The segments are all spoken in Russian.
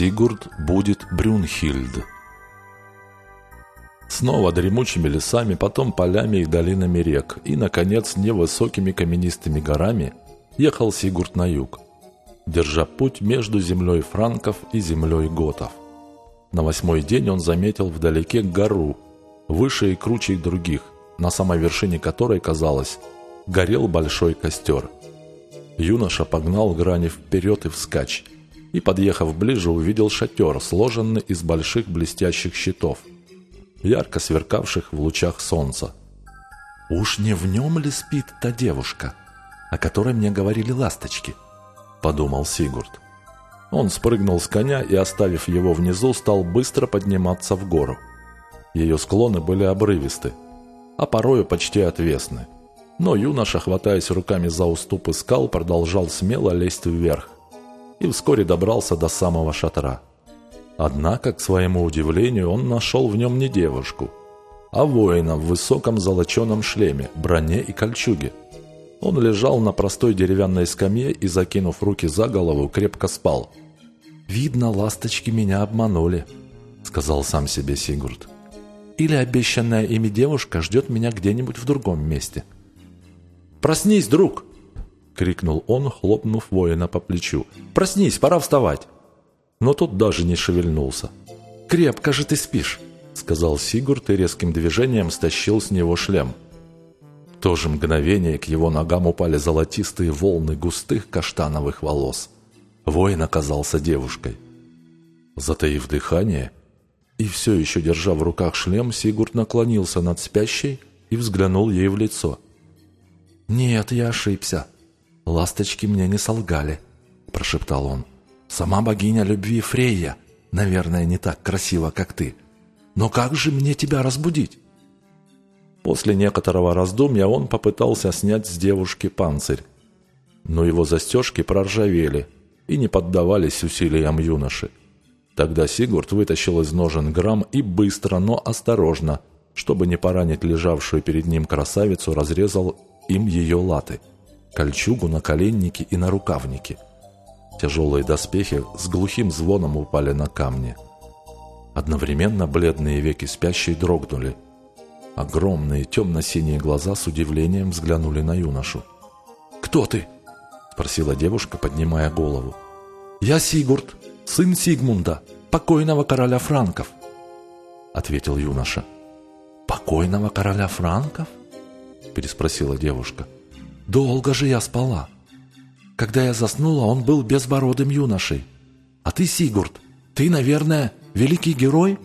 Сигурд будет Брюнхильд. Снова дремучими лесами, потом полями и долинами рек, и, наконец, невысокими каменистыми горами ехал Сигурд на юг, держа путь между землей франков и землей готов. На восьмой день он заметил вдалеке гору, выше и круче других, на самой вершине которой, казалось, горел большой костер. Юноша погнал грани вперед и вскачь, и, подъехав ближе, увидел шатер, сложенный из больших блестящих щитов, ярко сверкавших в лучах солнца. «Уж не в нем ли спит та девушка, о которой мне говорили ласточки?» – подумал Сигурд. Он спрыгнул с коня и, оставив его внизу, стал быстро подниматься в гору. Ее склоны были обрывисты, а порою почти отвесны. Но юноша, хватаясь руками за уступы скал, продолжал смело лезть вверх и вскоре добрался до самого шатра. Однако, к своему удивлению, он нашел в нем не девушку, а воина в высоком золоченом шлеме, броне и кольчуге. Он лежал на простой деревянной скамье и, закинув руки за голову, крепко спал. «Видно, ласточки меня обманули», — сказал сам себе Сигурд. «Или обещанная ими девушка ждет меня где-нибудь в другом месте». «Проснись, друг!» — крикнул он, хлопнув воина по плечу. «Проснись, пора вставать!» Но тот даже не шевельнулся. «Крепко же ты спишь!» — сказал Сигурд и резким движением стащил с него шлем. В то же мгновение к его ногам упали золотистые волны густых каштановых волос. Воин оказался девушкой. Затаив дыхание и все еще держа в руках шлем, Сигурд наклонился над спящей и взглянул ей в лицо. «Нет, я ошибся», «Ласточки мне не солгали», – прошептал он. «Сама богиня любви Фрейя, наверное, не так красива, как ты. Но как же мне тебя разбудить?» После некоторого раздумья он попытался снять с девушки панцирь. Но его застежки проржавели и не поддавались усилиям юноши. Тогда Сигурд вытащил из ножен грамм и быстро, но осторожно, чтобы не поранить лежавшую перед ним красавицу, разрезал им ее латы – кольчугу, наколенники и на рукавники. Тяжелые доспехи с глухим звоном упали на камни. Одновременно бледные веки спящей дрогнули. Огромные темно-синие глаза с удивлением взглянули на юношу. «Кто ты?» – спросила девушка, поднимая голову. «Я Сигурд, сын Сигмунда, покойного короля франков», – ответил юноша. «Покойного короля франков?» – переспросила девушка. – Долго же я спала. Когда я заснула, он был безбородым юношей. А ты, Сигурд, ты, наверное, великий герой?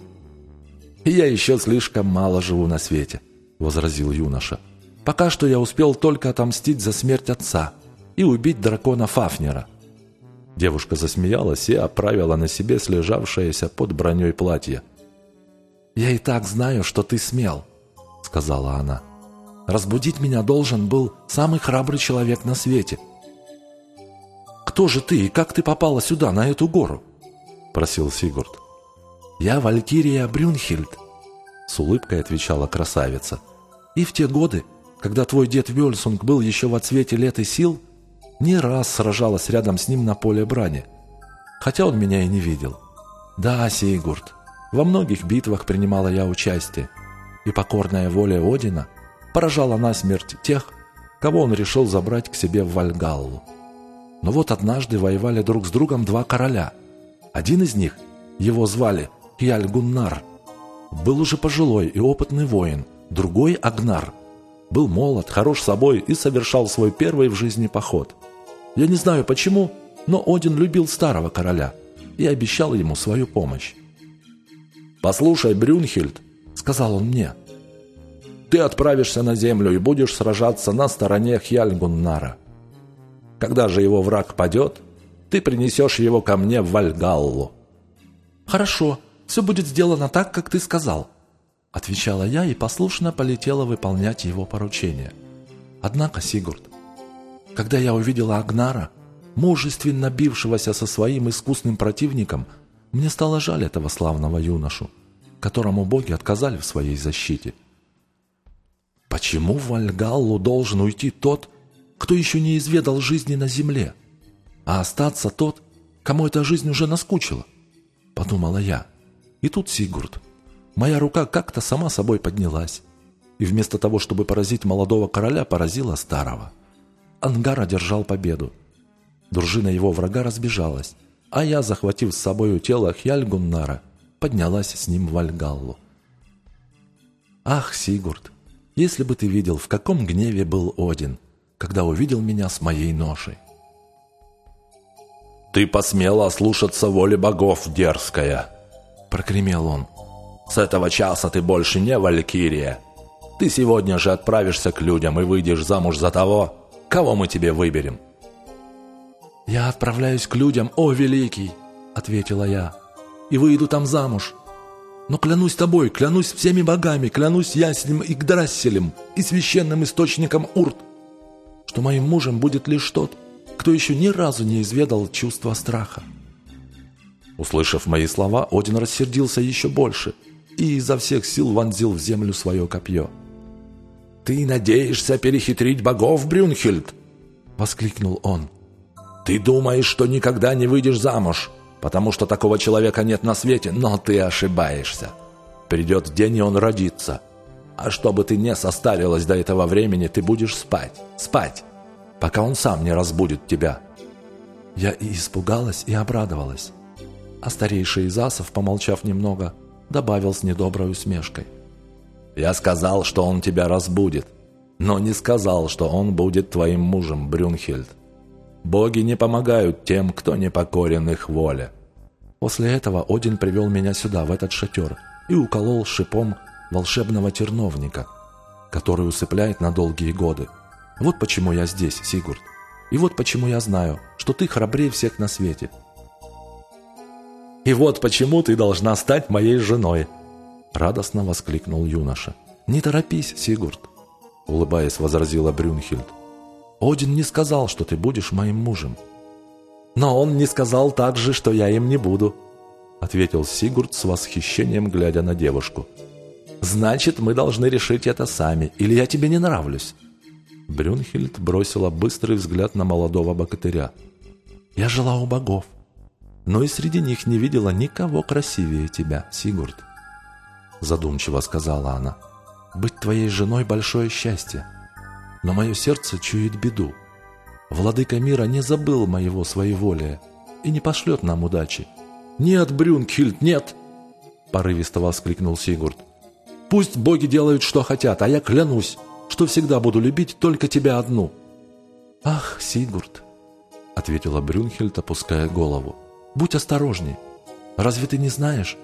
Я еще слишком мало живу на свете, возразил юноша. Пока что я успел только отомстить за смерть отца и убить дракона Фафнера. Девушка засмеялась и оправила на себе слежавшееся под броней платье. «Я и так знаю, что ты смел», — сказала она. Разбудить меня должен был самый храбрый человек на свете. «Кто же ты и как ты попала сюда, на эту гору?» – просил Сигурд. «Я Валькирия Брюнхильд», – с улыбкой отвечала красавица. «И в те годы, когда твой дед Вельсунг был еще в отсвете лет и сил, не раз сражалась рядом с ним на поле брани, хотя он меня и не видел. Да, Сигурд, во многих битвах принимала я участие, и покорная воля Одина – поражала насмерть тех, кого он решил забрать к себе в Вальгаллу. Но вот однажды воевали друг с другом два короля. Один из них, его звали Хьяль Гуннар, был уже пожилой и опытный воин, другой Агнар. Был молод, хорош собой и совершал свой первый в жизни поход. Я не знаю почему, но Один любил старого короля и обещал ему свою помощь. «Послушай, Брюнхельд», — сказал он мне, — ты отправишься на землю и будешь сражаться на стороне Хьяльгуннара. Когда же его враг падет, ты принесешь его ко мне в Вальгаллу». «Хорошо, все будет сделано так, как ты сказал», — отвечала я и послушно полетела выполнять его поручение. Однако, Сигурд, когда я увидела Агнара, мужественно бившегося со своим искусным противником, мне стало жаль этого славного юношу, которому боги отказали в своей защите — Почему в Вальгаллу должен уйти тот, кто еще не изведал жизни на земле, а остаться тот, кому эта жизнь уже наскучила? — подумала я. И тут Сигурд. Моя рука как-то сама собой поднялась. И вместо того, чтобы поразить молодого короля, поразила старого. Ангар одержал победу. Дружина его врага разбежалась, а я, захватив с собою тело Хьяльгуннара, поднялась с ним в Вальгаллу. Ах, Сигурд, если бы ты видел, в каком гневе был Один, когда увидел меня с моей ношей. «Ты посмела ослушаться воли богов, дерзкая!» — прокремел он. «С этого часа ты больше не Валькирия. Ты сегодня же отправишься к людям и выйдешь замуж за того, кого мы тебе выберем». «Я отправляюсь к людям, о великий!» — ответила я. «И выйду там замуж. Но клянусь тобой, клянусь всеми богами, клянусь яснем и Гдрасселем и священным источником Урт, что моим мужем будет лишь тот, кто еще ни разу не изведал чувства страха». Услышав мои слова, Один рассердился еще больше и изо всех сил вонзил в землю свое копье. «Ты надеешься перехитрить богов, Брюнхельд?» — воскликнул он. Ты думаешь, что никогда не выйдешь замуж, потому что такого человека нет на свете, но ты ошибаешься. Придет день, и он родится. А чтобы ты не состарилась до этого времени, ты будешь спать, спать, пока он сам не разбудит тебя». Я и испугалась, и обрадовалась. А старейший из асов, помолчав немного, добавил с недоброй усмешкой. «Я сказал, что он тебя разбудит, но не сказал, что он будет твоим мужем, Брюнхельд. Боги не помогают тем, кто не покорен их воле. После этого Один привел меня сюда, в этот шатер, и уколол шипом волшебного терновника, который усыпляет на долгие годы. Вот почему я здесь, Сигурд. И вот почему я знаю, что ты храбрее всех на свете. «И вот почему ты должна стать моей женой!» Радостно воскликнул юноша. «Не торопись, Сигурд!» Улыбаясь, возразила Брюнхильд. Один не сказал, что ты будешь моим мужем». «Но он не сказал также, что я им не буду», — ответил Сигурд с восхищением, глядя на девушку. «Значит, мы должны решить это сами, или я тебе не нравлюсь?» Брюнхельд бросила быстрый взгляд на молодого богатыря. «Я жила у богов, но и среди них не видела никого красивее тебя, Сигурд», — задумчиво сказала она. «Быть твоей женой — большое счастье но мое сердце чует беду. Владыка мира не забыл моего своеволия и не пошлет нам удачи. «Нет, Брюнкхильд, нет!» – порывисто воскликнул Сигурд. «Пусть боги делают, что хотят, а я клянусь, что всегда буду любить только тебя одну». «Ах, Сигурд!» – ответила Брюнхельд, опуская голову. «Будь осторожней. Разве ты не знаешь,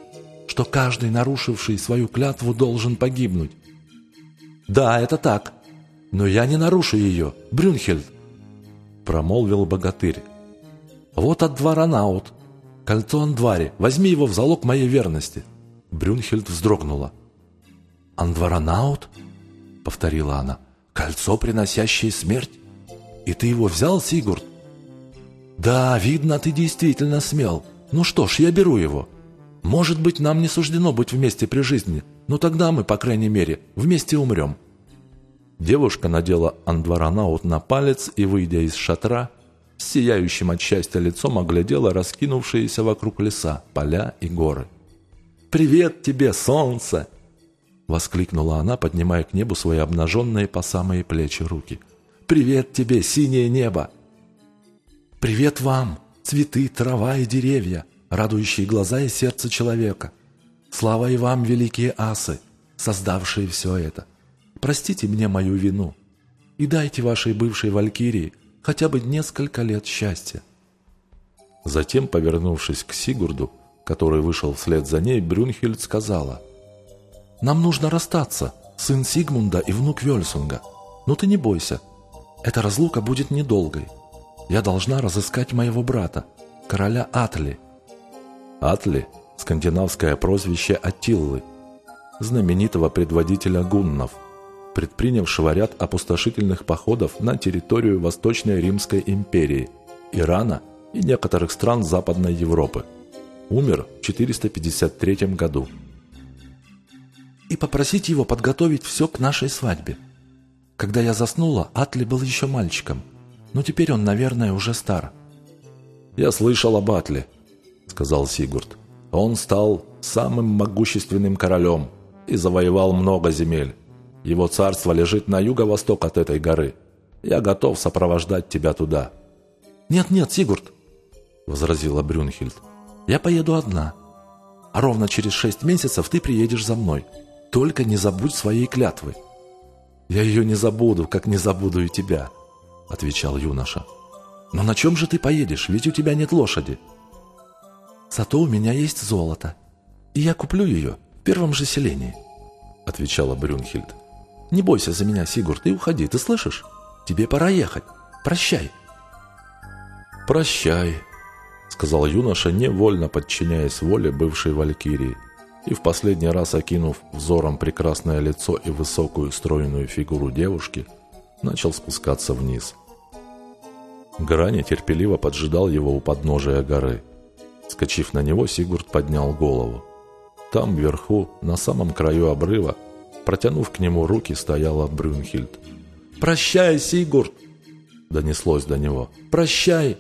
что каждый, нарушивший свою клятву, должен погибнуть?» «Да, это так», «Но я не нарушу ее, Брюнхельд!» Промолвил богатырь. «Вот от двора Наут. Кольцо Андвари. Возьми его в залог моей верности!» Брюнхельд вздрогнула. «Андваранаут?» — повторила она. «Кольцо, приносящее смерть? И ты его взял, Сигурд?» «Да, видно, ты действительно смел. Ну что ж, я беру его. Может быть, нам не суждено быть вместе при жизни, но тогда мы, по крайней мере, вместе умрем». Девушка надела андваранаут на палец и, выйдя из шатра, с сияющим от счастья лицом оглядела раскинувшиеся вокруг леса, поля и горы. «Привет тебе, солнце!» Воскликнула она, поднимая к небу свои обнаженные по самые плечи руки. «Привет тебе, синее небо!» «Привет вам, цветы, трава и деревья, радующие глаза и сердце человека! Слава и вам, великие асы, создавшие все это! Простите мне мою вину и дайте вашей бывшей валькирии хотя бы несколько лет счастья». Затем, повернувшись к Сигурду, который вышел вслед за ней, Брюнхельд сказала, «Нам нужно расстаться, сын Сигмунда и внук Вельсунга. Но ты не бойся, эта разлука будет недолгой. Я должна разыскать моего брата, короля Атли». Атли – скандинавское прозвище Атиллы, знаменитого предводителя гуннов – предпринявшего ряд опустошительных походов на территорию Восточной Римской империи, Ирана и некоторых стран Западной Европы. Умер в 453 году. «И попросить его подготовить все к нашей свадьбе. Когда я заснула, Атли был еще мальчиком, но теперь он, наверное, уже стар». «Я слышал об Атли», — сказал Сигурд. Он стал самым могущественным королем и завоевал много земель. Его царство лежит на юго-восток от этой горы. Я готов сопровождать тебя туда». «Нет-нет, Сигурд», — возразила Брюнхильд. «Я поеду одна. А ровно через шесть месяцев ты приедешь за мной. Только не забудь своей клятвы». «Я ее не забуду, как не забуду и тебя», — отвечал юноша. «Но на чем же ты поедешь? Ведь у тебя нет лошади». «Зато у меня есть золото, и я куплю ее в первом же селении», — отвечала Брюнхильд. «Не бойся за меня, Сигурд, и уходи, ты слышишь? Тебе пора ехать. Прощай». «Прощай», — сказал юноша, невольно подчиняясь воле бывшей валькирии, и в последний раз окинув взором прекрасное лицо и высокую стройную фигуру девушки, начал спускаться вниз. Грани терпеливо поджидал его у подножия горы. Скочив на него, Сигурд поднял голову. Там, вверху, на самом краю обрыва, протянув к нему руки, стояла Брюнхильд. «Прощай, Сигурд!» — донеслось до него. «Прощай!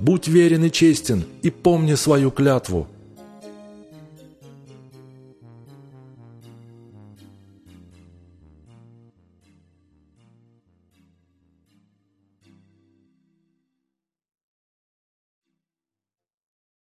Будь верен и честен, и помни свою клятву!»